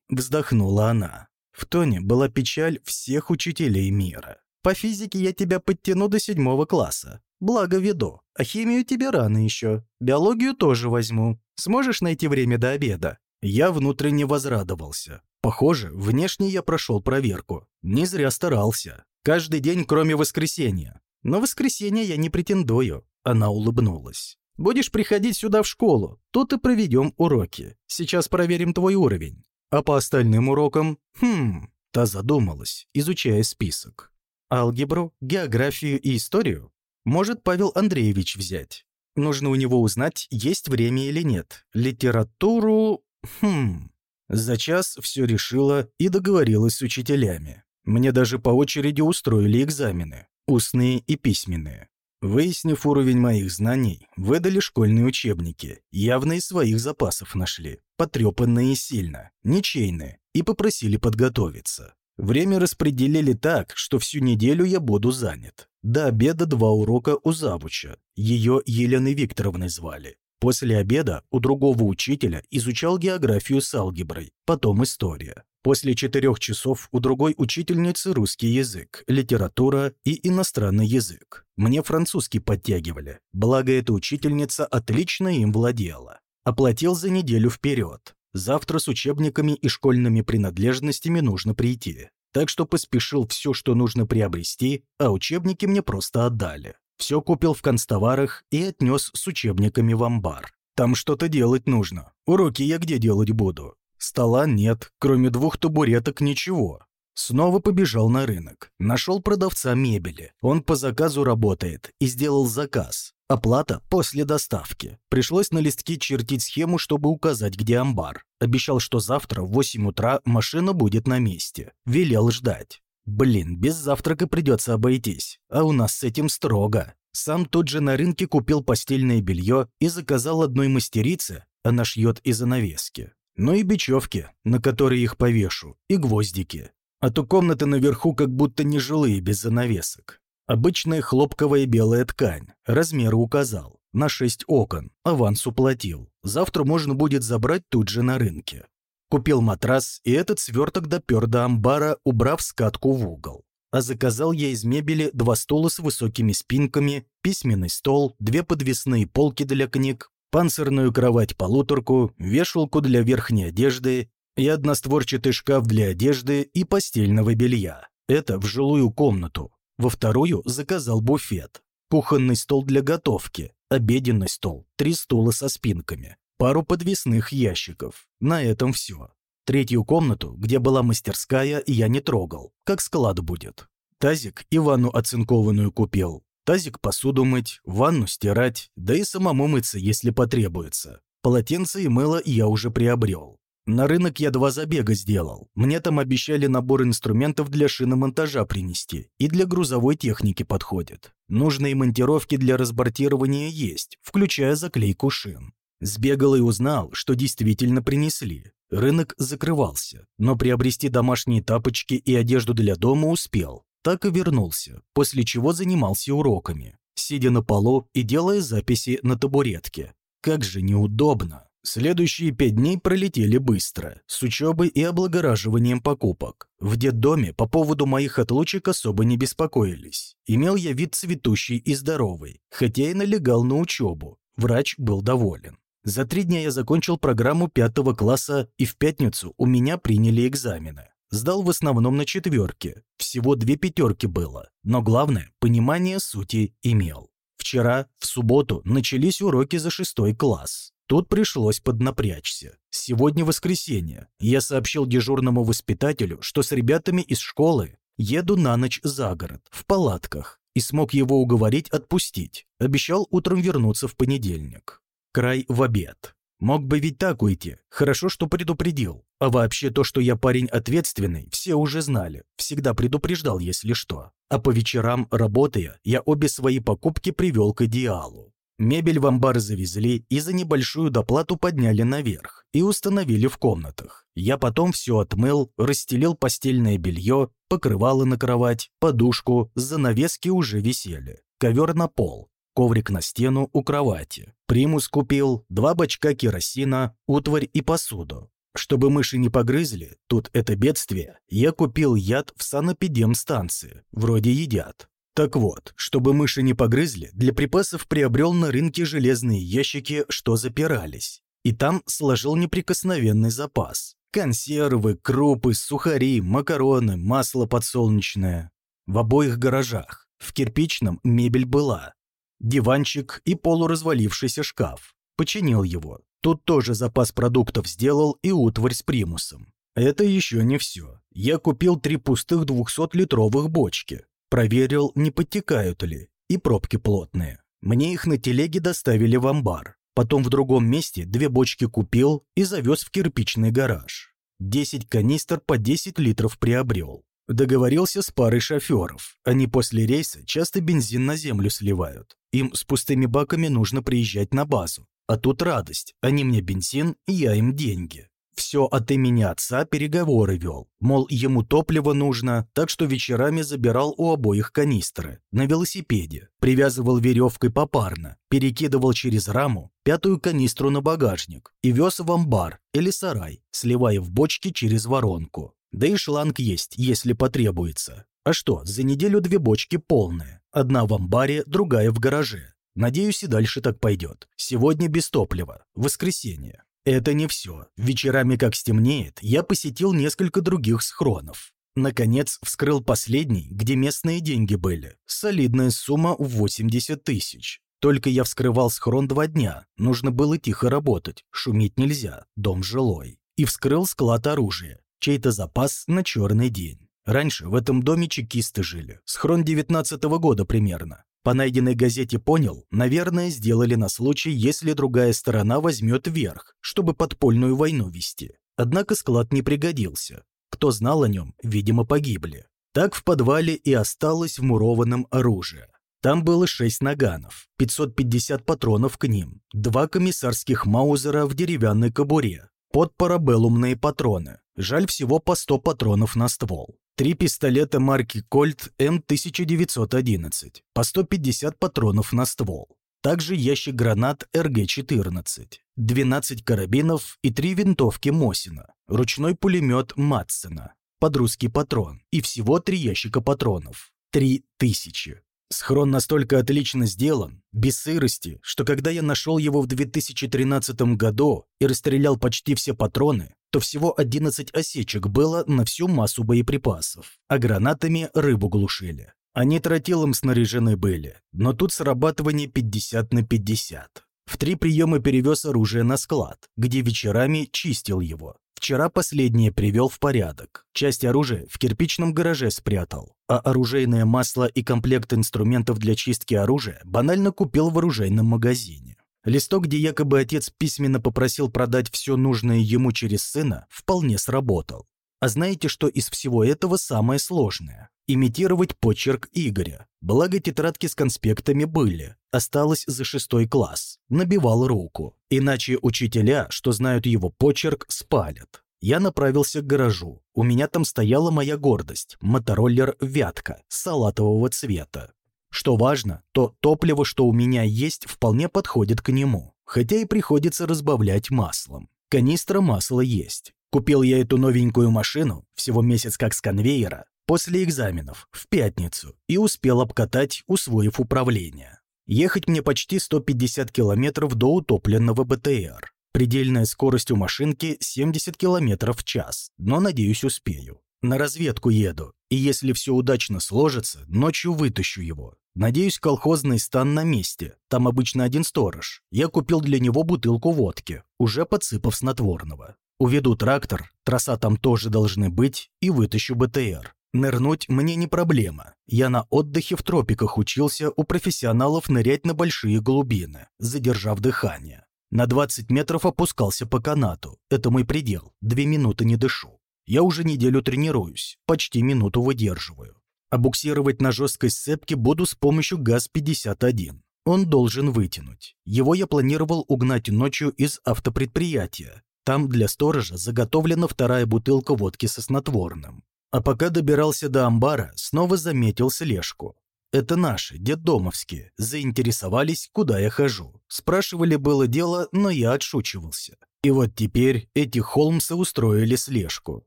Вздохнула она. В тоне была печаль всех учителей мира. «По физике я тебя подтяну до седьмого класса. Благо веду. А химию тебе рано еще. Биологию тоже возьму. Сможешь найти время до обеда?» Я внутренне возрадовался. Похоже, внешне я прошел проверку. Не зря старался. Каждый день, кроме воскресенья. Но воскресенье я не претендую. Она улыбнулась. Будешь приходить сюда в школу, тут и проведем уроки. Сейчас проверим твой уровень. А по остальным урокам? Хм, та задумалась, изучая список. Алгебру, географию и историю? Может Павел Андреевич взять. Нужно у него узнать, есть время или нет. Литературу... Хм... За час все решила и договорилась с учителями. Мне даже по очереди устроили экзамены, устные и письменные. Выяснив уровень моих знаний, выдали школьные учебники, явно из своих запасов нашли, потрепанные сильно, ничейные, и попросили подготовиться. Время распределили так, что всю неделю я буду занят. До обеда два урока у завуча, ее Еленой Викторовной звали. После обеда у другого учителя изучал географию с алгеброй, потом история. После четырех часов у другой учительницы русский язык, литература и иностранный язык. Мне французский подтягивали, благо эта учительница отлично им владела. Оплатил за неделю вперед. Завтра с учебниками и школьными принадлежностями нужно прийти. Так что поспешил все, что нужно приобрести, а учебники мне просто отдали. Все купил в констоварах и отнес с учебниками в амбар. Там что-то делать нужно. Уроки я где делать буду? Стола нет, кроме двух табуреток ничего. Снова побежал на рынок. Нашел продавца мебели. Он по заказу работает и сделал заказ. Оплата после доставки. Пришлось на листке чертить схему, чтобы указать, где амбар. Обещал, что завтра в 8 утра машина будет на месте. Велел ждать. Блин, без завтрака придется обойтись. А у нас с этим строго. Сам тут же на рынке купил постельное белье и заказал одной мастерице, она шьет и занавески. Ну и бечевки, на которые их повешу, и гвоздики. А то комнаты наверху как будто нежилые без занавесок. Обычная хлопковая белая ткань. Размеры указал. На шесть окон. Аванс уплатил. Завтра можно будет забрать тут же на рынке. Купил матрас, и этот сверток допер до амбара, убрав скатку в угол. А заказал я из мебели два стула с высокими спинками, письменный стол, две подвесные полки для книг, панцирную кровать-полуторку, вешалку для верхней одежды и одностворчатый шкаф для одежды и постельного белья. Это в жилую комнату. Во вторую заказал буфет, кухонный стол для готовки, обеденный стол, три стула со спинками, пару подвесных ящиков. На этом все. Третью комнату, где была мастерская, я не трогал, как склад будет. Тазик и ванну оцинкованную купил. Тазик посуду мыть, ванну стирать, да и самому мыться, если потребуется. Полотенце и мыло я уже приобрел. На рынок я два забега сделал. Мне там обещали набор инструментов для шиномонтажа принести. И для грузовой техники подходит. Нужные монтировки для разбортирования есть, включая заклейку шин. Сбегал и узнал, что действительно принесли. Рынок закрывался, но приобрести домашние тапочки и одежду для дома успел. Так и вернулся, после чего занимался уроками, сидя на полу и делая записи на табуретке. Как же неудобно. Следующие пять дней пролетели быстро, с учебой и облагораживанием покупок. В детдоме по поводу моих отлучек особо не беспокоились. Имел я вид цветущий и здоровый, хотя и налегал на учебу. Врач был доволен. За три дня я закончил программу пятого класса, и в пятницу у меня приняли экзамены. Сдал в основном на четверке, всего две пятерки было, но главное, понимание сути имел. Вчера, в субботу, начались уроки за шестой класс. Тут пришлось поднапрячься. Сегодня воскресенье. Я сообщил дежурному воспитателю, что с ребятами из школы еду на ночь за город, в палатках, и смог его уговорить отпустить. Обещал утром вернуться в понедельник. Край в обед. Мог бы ведь так уйти. Хорошо, что предупредил. А вообще то, что я парень ответственный, все уже знали. Всегда предупреждал, если что. А по вечерам, работая, я обе свои покупки привел к идеалу. Мебель в амбар завезли и за небольшую доплату подняли наверх и установили в комнатах. Я потом все отмыл, расстелил постельное белье, покрывало на кровать, подушку, занавески уже висели. Ковер на пол, коврик на стену у кровати. Примус купил, два бачка керосина, утварь и посуду. Чтобы мыши не погрызли, тут это бедствие, я купил яд в санэпидемстанции, вроде едят. Так вот, чтобы мыши не погрызли, для припасов приобрел на рынке железные ящики, что запирались. И там сложил неприкосновенный запас. Консервы, крупы, сухари, макароны, масло подсолнечное. В обоих гаражах. В кирпичном мебель была. Диванчик и полуразвалившийся шкаф. Починил его. Тут тоже запас продуктов сделал и утварь с примусом. Это еще не все. Я купил три пустых 200-литровых бочки. Проверил, не подтекают ли, и пробки плотные. Мне их на телеге доставили в амбар. Потом в другом месте две бочки купил и завез в кирпичный гараж. 10 канистр по 10 литров приобрел. Договорился с парой шоферов. Они после рейса часто бензин на землю сливают. Им с пустыми баками нужно приезжать на базу. А тут радость. Они мне бензин, я им деньги. Все от имени отца переговоры вел, мол, ему топливо нужно, так что вечерами забирал у обоих канистры. На велосипеде, привязывал веревкой попарно, перекидывал через раму пятую канистру на багажник и вез в амбар или сарай, сливая в бочки через воронку. Да и шланг есть, если потребуется. А что, за неделю две бочки полные. Одна в амбаре, другая в гараже. Надеюсь, и дальше так пойдет. Сегодня без топлива. Воскресенье. Это не все. Вечерами, как стемнеет, я посетил несколько других схронов. Наконец, вскрыл последний, где местные деньги были. Солидная сумма в 80 тысяч. Только я вскрывал схрон два дня. Нужно было тихо работать. Шуметь нельзя. Дом жилой. И вскрыл склад оружия. Чей-то запас на черный день. Раньше в этом доме чекисты жили, схрон 19 -го года примерно. По найденной газете понял, наверное, сделали на случай, если другая сторона возьмет верх, чтобы подпольную войну вести. Однако склад не пригодился. Кто знал о нем, видимо, погибли. Так в подвале и осталось вмурованным оружие. Там было шесть наганов, 550 патронов к ним, два комиссарских маузера в деревянной кобуре, под парабеллумные патроны. Жаль всего по 100 патронов на ствол. Три пистолета марки Colt М1911, по 150 патронов на ствол. Также ящик гранат РГ-14, 12 карабинов и три винтовки Мосина, ручной пулемет Матсена, под русский патрон и всего три ящика патронов. Три тысячи. Схрон настолько отлично сделан, без сырости, что когда я нашел его в 2013 году и расстрелял почти все патроны, то всего 11 осечек было на всю массу боеприпасов, а гранатами рыбу глушили. Они тротилом снаряжены были, но тут срабатывание 50 на 50. В три приема перевез оружие на склад, где вечерами чистил его. Вчера последнее привел в порядок. Часть оружия в кирпичном гараже спрятал, а оружейное масло и комплект инструментов для чистки оружия банально купил в оружейном магазине. Листок, где якобы отец письменно попросил продать все нужное ему через сына, вполне сработал. А знаете, что из всего этого самое сложное? Имитировать почерк Игоря. Благо тетрадки с конспектами были. Осталось за шестой класс. Набивал руку. Иначе учителя, что знают его почерк, спалят. Я направился к гаражу. У меня там стояла моя гордость – мотороллер «Вятка» салатового цвета. Что важно, то топливо, что у меня есть, вполне подходит к нему, хотя и приходится разбавлять маслом. Канистра масла есть. Купил я эту новенькую машину, всего месяц как с конвейера, после экзаменов, в пятницу, и успел обкатать, усвоив управление. Ехать мне почти 150 километров до утопленного БТР. Предельная скорость у машинки 70 километров в час, но, надеюсь, успею. На разведку еду, и если все удачно сложится, ночью вытащу его. Надеюсь, колхозный стан на месте, там обычно один сторож. Я купил для него бутылку водки, уже подсыпав снотворного. Уведу трактор, трасса там тоже должны быть, и вытащу БТР. Нырнуть мне не проблема. Я на отдыхе в тропиках учился у профессионалов нырять на большие глубины, задержав дыхание. На 20 метров опускался по канату. Это мой предел. Две минуты не дышу. Я уже неделю тренируюсь, почти минуту выдерживаю. А буксировать на жесткой сцепке буду с помощью ГАЗ-51. Он должен вытянуть. Его я планировал угнать ночью из автопредприятия, там для сторожа заготовлена вторая бутылка водки со снотворным. А пока добирался до амбара, снова заметил слежку. Это наши, детдомовские, заинтересовались, куда я хожу. Спрашивали было дело, но я отшучивался. И вот теперь эти Холмсы устроили слежку.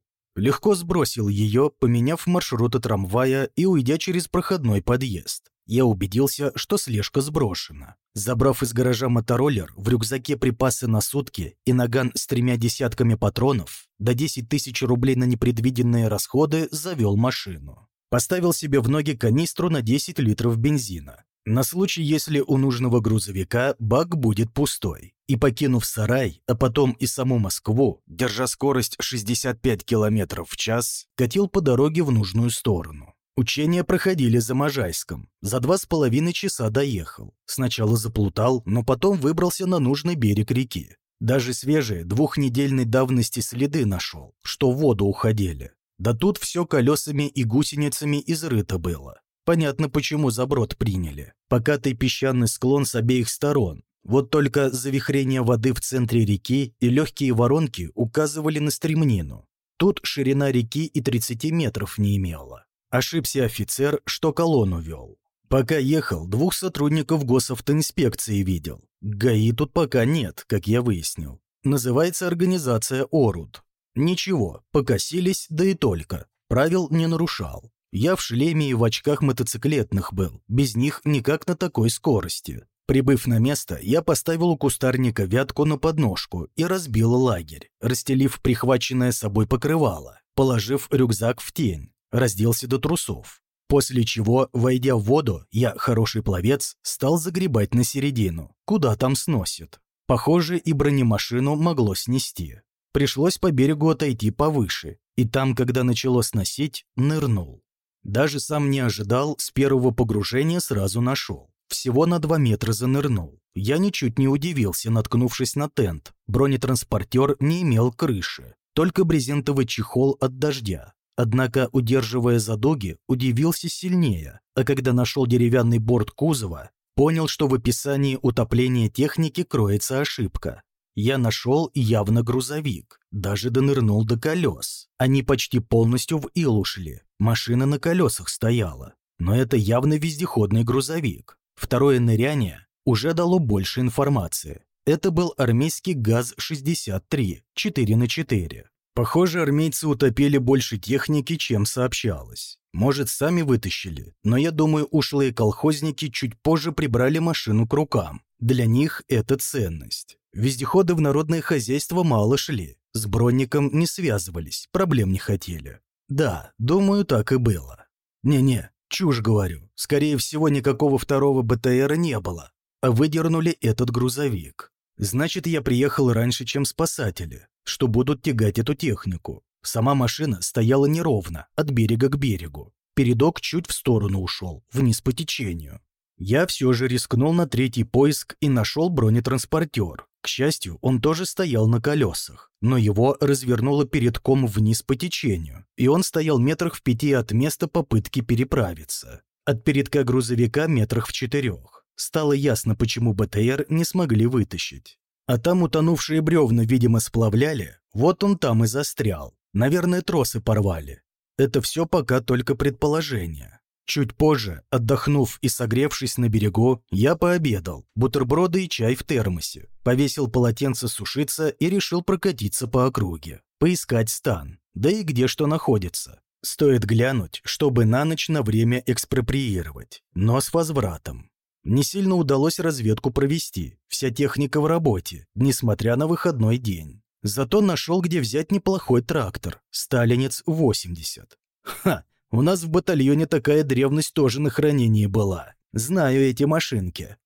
Легко сбросил ее, поменяв маршруты трамвая и уйдя через проходной подъезд я убедился, что слежка сброшена. Забрав из гаража мотороллер, в рюкзаке припасы на сутки и наган с тремя десятками патронов, до 10 тысяч рублей на непредвиденные расходы завел машину. Поставил себе в ноги канистру на 10 литров бензина. На случай, если у нужного грузовика бак будет пустой. И покинув сарай, а потом и саму Москву, держа скорость 65 км в час, катил по дороге в нужную сторону. Учения проходили за Можайском. За два с половиной часа доехал. Сначала заплутал, но потом выбрался на нужный берег реки. Даже свежие двухнедельной давности следы нашел, что в воду уходили. Да тут все колесами и гусеницами изрыто было. Понятно, почему заброд приняли. Покатый песчаный склон с обеих сторон. Вот только завихрение воды в центре реки и легкие воронки указывали на стремнину. Тут ширина реки и 30 метров не имела. Ошибся офицер, что колонну вел. Пока ехал, двух сотрудников госавтоинспекции видел. ГАИ тут пока нет, как я выяснил. Называется организация ОРУД. Ничего, покосились, да и только. Правил не нарушал. Я в шлеме и в очках мотоциклетных был, без них никак на такой скорости. Прибыв на место, я поставил у кустарника вятку на подножку и разбил лагерь, расстелив прихваченное собой покрывало, положив рюкзак в тень разделся до трусов. После чего, войдя в воду, я, хороший пловец, стал загребать на середину. Куда там сносит? Похоже, и бронемашину могло снести. Пришлось по берегу отойти повыше, и там, когда начало сносить, нырнул. Даже сам не ожидал, с первого погружения сразу нашел. Всего на два метра занырнул. Я ничуть не удивился, наткнувшись на тент. Бронетранспортер не имел крыши, только брезентовый чехол от дождя. Однако, удерживая задоги, удивился сильнее, а когда нашел деревянный борт кузова, понял, что в описании утопления техники кроется ошибка. Я нашел явно грузовик, даже донырнул до колес. Они почти полностью в ил ушли, машина на колесах стояла. Но это явно вездеходный грузовик. Второе ныряние уже дало больше информации. Это был армейский ГАЗ-63, 4 на 4. Похоже, армейцы утопили больше техники, чем сообщалось. Может, сами вытащили, но я думаю, ушлые колхозники чуть позже прибрали машину к рукам. Для них это ценность. Вездеходы в народное хозяйство мало шли, с бронником не связывались, проблем не хотели. Да, думаю, так и было. Не-не, чушь говорю. Скорее всего, никакого второго БТРа не было, а выдернули этот грузовик. Значит, я приехал раньше, чем спасатели, что будут тягать эту технику. Сама машина стояла неровно, от берега к берегу. Передок чуть в сторону ушел, вниз по течению. Я все же рискнул на третий поиск и нашел бронетранспортер. К счастью, он тоже стоял на колесах, но его развернуло передком вниз по течению, и он стоял метрах в пяти от места попытки переправиться. От передка грузовика метрах в четырех. Стало ясно, почему БТР не смогли вытащить. А там утонувшие бревна, видимо, сплавляли, вот он там и застрял. Наверное, тросы порвали. Это все пока только предположение. Чуть позже, отдохнув и согревшись на берегу, я пообедал, бутерброды и чай в термосе, повесил полотенце сушиться и решил прокатиться по округе, поискать стан, да и где что находится. Стоит глянуть, чтобы на ночь на время экспроприировать, но с возвратом. Не сильно удалось разведку провести, вся техника в работе, несмотря на выходной день. Зато нашел, где взять неплохой трактор, Сталинец-80. Ха, у нас в батальоне такая древность тоже на хранении была. Знаю эти машинки.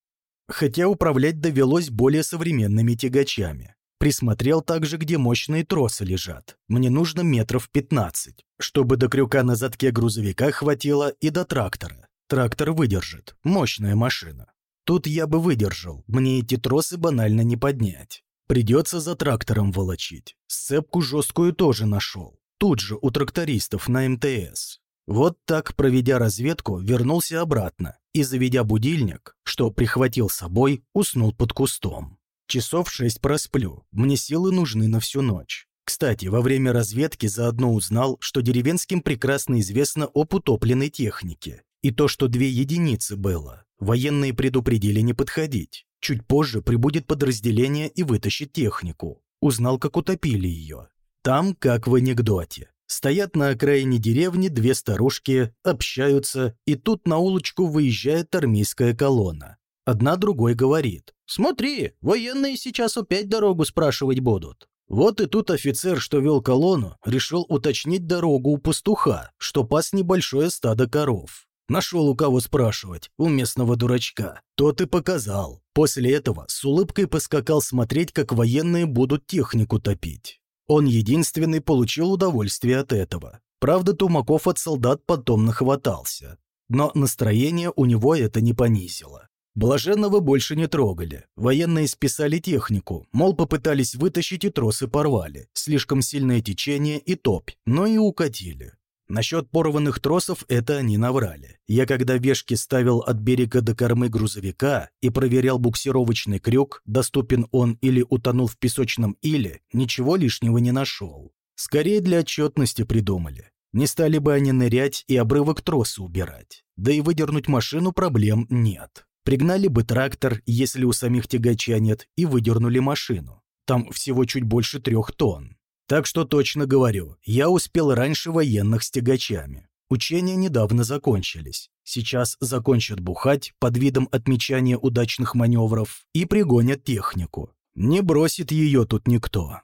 Хотя управлять довелось более современными тягачами. Присмотрел также, где мощные тросы лежат. Мне нужно метров 15, чтобы до крюка на задке грузовика хватило и до трактора. Трактор выдержит. Мощная машина. Тут я бы выдержал. Мне эти тросы банально не поднять. Придется за трактором волочить. Сцепку жесткую тоже нашел. Тут же у трактористов на МТС. Вот так, проведя разведку, вернулся обратно и, заведя будильник, что прихватил с собой, уснул под кустом. Часов шесть просплю, мне силы нужны на всю ночь. Кстати, во время разведки заодно узнал, что деревенским прекрасно известно об утопленной технике и то, что две единицы было. Военные предупредили не подходить. Чуть позже прибудет подразделение и вытащит технику. Узнал, как утопили ее. Там, как в анекдоте. Стоят на окраине деревни две старушки, общаются, и тут на улочку выезжает армейская колонна. Одна другой говорит. «Смотри, военные сейчас опять дорогу спрашивать будут». Вот и тут офицер, что вел колонну, решил уточнить дорогу у пастуха, что пас небольшое стадо коров. Нашел у кого спрашивать, у местного дурачка. Тот и показал. После этого с улыбкой поскакал смотреть, как военные будут технику топить. Он единственный получил удовольствие от этого. Правда, Тумаков от солдат потом нахватался. Но настроение у него это не понизило. Блаженного больше не трогали. Военные списали технику, мол, попытались вытащить и тросы порвали. Слишком сильное течение и топь, но и укатили. Насчет порванных тросов это они наврали. Я когда вешки ставил от берега до кормы грузовика и проверял буксировочный крюк, доступен он или утонул в песочном иле, ничего лишнего не нашел. Скорее для отчетности придумали. Не стали бы они нырять и обрывок троса убирать. Да и выдернуть машину проблем нет. Пригнали бы трактор, если у самих тягача нет, и выдернули машину. Там всего чуть больше трех тонн. Так что точно говорю, я успел раньше военных с тягачами. Учения недавно закончились. Сейчас закончат бухать под видом отмечания удачных маневров и пригонят технику. Не бросит ее тут никто.